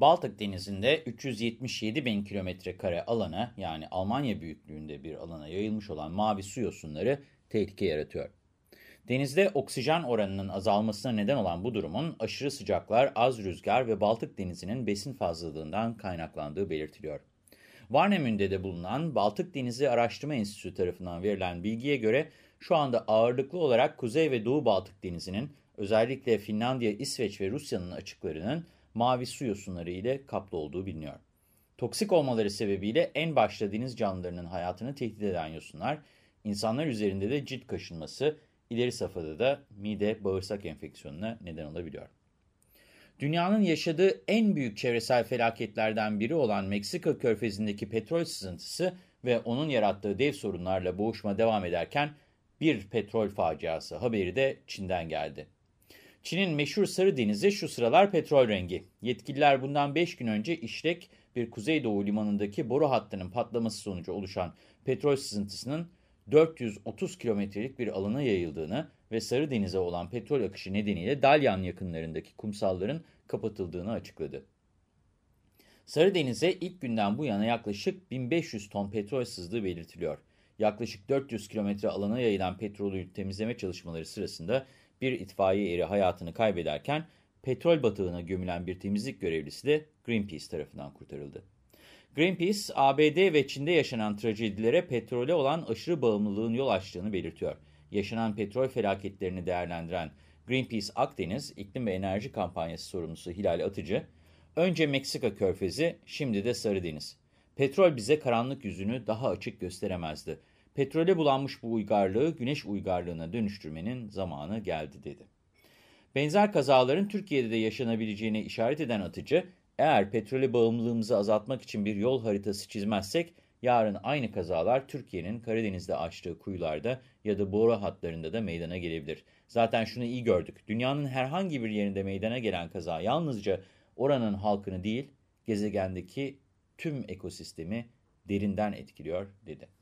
Baltık Denizi'nde 377 bin kilometre kare alana yani Almanya büyüklüğünde bir alana yayılmış olan mavi su yosunları tehlike yaratıyor. Denizde oksijen oranının azalmasına neden olan bu durumun aşırı sıcaklar, az rüzgar ve Baltık Denizi'nin besin fazlalığından kaynaklandığı belirtiliyor. Varnemünde'de bulunan Baltık Denizi Araştırma Enstitüsü tarafından verilen bilgiye göre şu anda ağırlıklı olarak Kuzey ve Doğu Baltık Denizi'nin özellikle Finlandiya, İsveç ve Rusya'nın açıklarının mavi su yosunları ile kaplı olduğu biliniyor. Toksik olmaları sebebiyle en başta deniz canlılarının hayatını tehdit eden yosunlar, insanlar üzerinde de cilt kaşınması, ileri safhada da mide bağırsak enfeksiyonuna neden olabiliyor. Dünyanın yaşadığı en büyük çevresel felaketlerden biri olan Meksika körfezindeki petrol sızıntısı ve onun yarattığı dev sorunlarla boğuşma devam ederken bir petrol faciası haberi de Çin'den geldi. Çin'in meşhur Sarı Denizi şu sıralar petrol rengi. Yetkililer bundan 5 gün önce işlek bir Kuzeydoğu limanındaki boru hattının patlaması sonucu oluşan petrol sızıntısının 430 kilometrelik bir alana yayıldığını ve Sarı Deniz'e olan petrol akışı nedeniyle Dalyan yakınlarındaki kumsalların kapatıldığını açıkladı. Sarı Deniz'e ilk günden bu yana yaklaşık 1500 ton petrol sızdığı belirtiliyor. Yaklaşık 400 kilometre alana yayılan petrolü temizleme çalışmaları sırasında bir itfaiye eri hayatını kaybederken petrol batığına gömülen bir temizlik görevlisi de Greenpeace tarafından kurtarıldı. Greenpeace, ABD ve Çin'de yaşanan trajedilere petrole olan aşırı bağımlılığın yol açtığını belirtiyor. Yaşanan petrol felaketlerini değerlendiren Greenpeace Akdeniz İklim ve Enerji Kampanyası sorumlusu Hilal Atıcı, önce Meksika körfezi, şimdi de Sarıdeniz. Petrol bize karanlık yüzünü daha açık gösteremezdi. Petrole bulanmış bu uygarlığı güneş uygarlığına dönüştürmenin zamanı geldi dedi. Benzer kazaların Türkiye'de de yaşanabileceğine işaret eden Atıcı, eğer petrole bağımlılığımızı azaltmak için bir yol haritası çizmezsek, yarın aynı kazalar Türkiye'nin Karadeniz'de açtığı kuyularda ya da boru hatlarında da meydana gelebilir. Zaten şunu iyi gördük, dünyanın herhangi bir yerinde meydana gelen kaza yalnızca oranın halkını değil, gezegendeki tüm ekosistemi derinden etkiliyor dedi.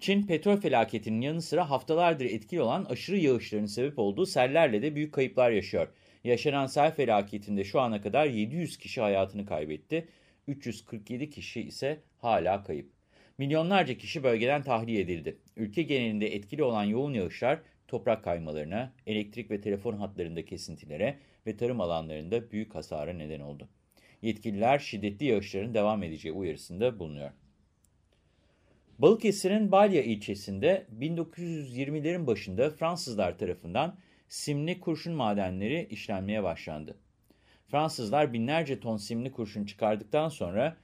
Çin petrol felaketinin yanı sıra haftalardır etkili olan aşırı yağışların sebep olduğu sellerle de büyük kayıplar yaşıyor. Yaşanan sel felaketinde şu ana kadar 700 kişi hayatını kaybetti, 347 kişi ise hala kayıp. Milyonlarca kişi bölgeden tahliye edildi. Ülke genelinde etkili olan yoğun yağışlar toprak kaymalarına, elektrik ve telefon hatlarında kesintilere ve tarım alanlarında büyük hasara neden oldu. Yetkililer şiddetli yağışların devam edeceği uyarısında bulunuyor. Balıkesir'in Balya ilçesinde 1920'lerin başında Fransızlar tarafından simli kurşun madenleri işlenmeye başlandı. Fransızlar binlerce ton simli kurşun çıkardıktan sonra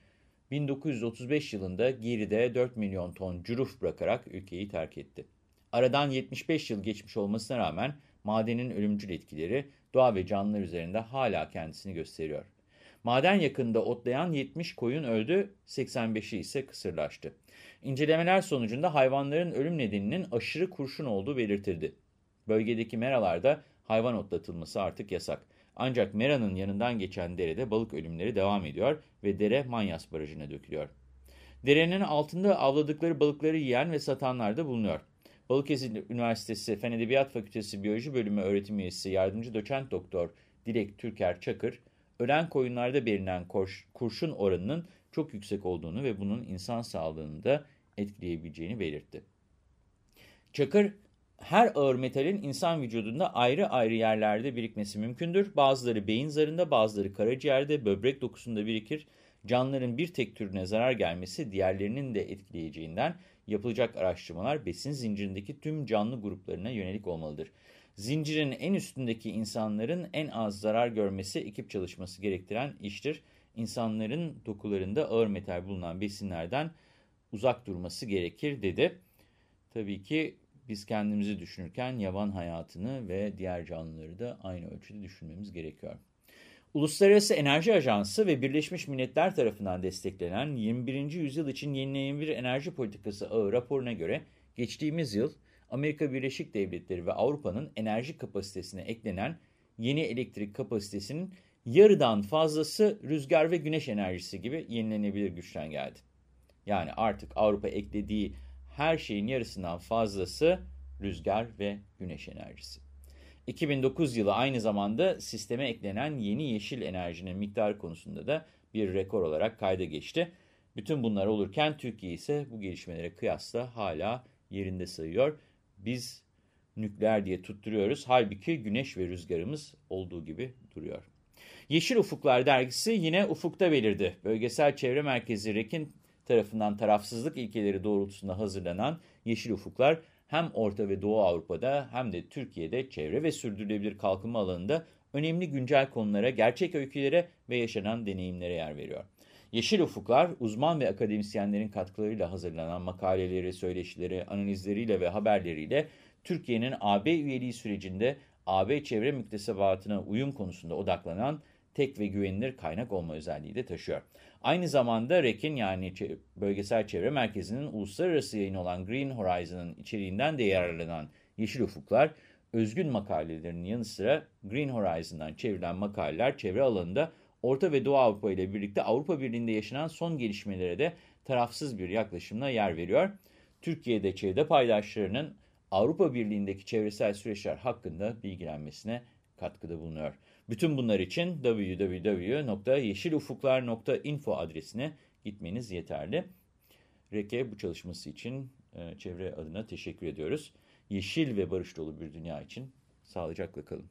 1935 yılında geride 4 milyon ton cüruf bırakarak ülkeyi terk etti. Aradan 75 yıl geçmiş olmasına rağmen madenin ölümcül etkileri doğa ve canlılar üzerinde hala kendisini gösteriyor. Maden yakında otlayan 70 koyun öldü, 85'i ise kısırlaştı. İncelemeler sonucunda hayvanların ölüm nedeninin aşırı kurşun olduğu belirtildi. Bölgedeki meralarda hayvan otlatılması artık yasak. Ancak meranın yanından geçen derede balık ölümleri devam ediyor ve dere Manyas Barajı'na dökülüyor. Derenin altında avladıkları balıkları yiyen ve satanlar da bulunuyor. Balıkesir Üniversitesi Fen Edebiyat Fakültesi Biyoloji Bölümü öğretim üyesi yardımcı doçent doktor Dilek Türker Çakır, ölen koyunlarda bilinen kurşun oranının çok yüksek olduğunu ve bunun insan sağlığını da etkileyebileceğini belirtti. Çakır, her ağır metalin insan vücudunda ayrı ayrı yerlerde birikmesi mümkündür. Bazıları beyin zarında, bazıları karaciğerde, böbrek dokusunda birikir. Canlıların bir tek türüne zarar gelmesi diğerlerinin de etkileyeceğinden yapılacak araştırmalar besin zincirindeki tüm canlı gruplarına yönelik olmalıdır. Zincirin en üstündeki insanların en az zarar görmesi ekip çalışması gerektiren iştir. İnsanların dokularında ağır metal bulunan besinlerden uzak durması gerekir dedi. Tabii ki biz kendimizi düşünürken yaban hayatını ve diğer canlıları da aynı ölçüde düşünmemiz gerekiyor. Uluslararası Enerji Ajansı ve Birleşmiş Milletler tarafından desteklenen 21. yüzyıl için yenilenebilir enerji politikası ağı raporuna göre geçtiğimiz yıl Amerika Birleşik Devletleri ve Avrupa'nın enerji kapasitesine eklenen yeni elektrik kapasitesinin yarıdan fazlası rüzgar ve güneş enerjisi gibi yenilenebilir güçten geldi. Yani artık Avrupa eklediği her şeyin yarısından fazlası rüzgar ve güneş enerjisi. 2009 yılı aynı zamanda sisteme eklenen yeni yeşil enerjinin miktarı konusunda da bir rekor olarak kayda geçti. Bütün bunlar olurken Türkiye ise bu gelişmelere kıyasla hala yerinde sayıyor. Biz nükleer diye tutturuyoruz. Halbuki güneş ve rüzgarımız olduğu gibi duruyor. Yeşil Ufuklar dergisi yine ufukta belirdi. Bölgesel Çevre Merkezi REK'in tarafından tarafsızlık ilkeleri doğrultusunda hazırlanan Yeşil Ufuklar hem Orta ve Doğu Avrupa'da hem de Türkiye'de çevre ve sürdürülebilir kalkınma alanında önemli güncel konulara, gerçek öykülere ve yaşanan deneyimlere yer veriyor. Yeşil Ufuklar, uzman ve akademisyenlerin katkılarıyla hazırlanan makaleleri, söyleşileri, analizleriyle ve haberleriyle Türkiye'nin AB üyeliği sürecinde AB çevre müktesebatına uyum konusunda odaklanan tek ve güvenilir kaynak olma özelliği de taşıyor. Aynı zamanda REK'in yani Bölgesel Çevre Merkezi'nin uluslararası yayın olan Green Horizon'ın içeriğinden de yararlanan Yeşil Ufuklar, özgün makalelerinin yanı sıra Green Horizon'dan çevrilen makaleler çevre alanında Orta ve Doğu Avrupa ile birlikte Avrupa Birliği'nde yaşanan son gelişmelere de tarafsız bir yaklaşımla yer veriyor. Türkiye'de çevre paydaşlarının Avrupa Birliği'ndeki çevresel süreçler hakkında bilgilenmesine katkıda bulunuyor. Bütün bunlar için www.yeşilufuklar.info adresine gitmeniz yeterli. Reke bu çalışması için e, çevre adına teşekkür ediyoruz. Yeşil ve barış dolu bir dünya için sağlıcakla kalın.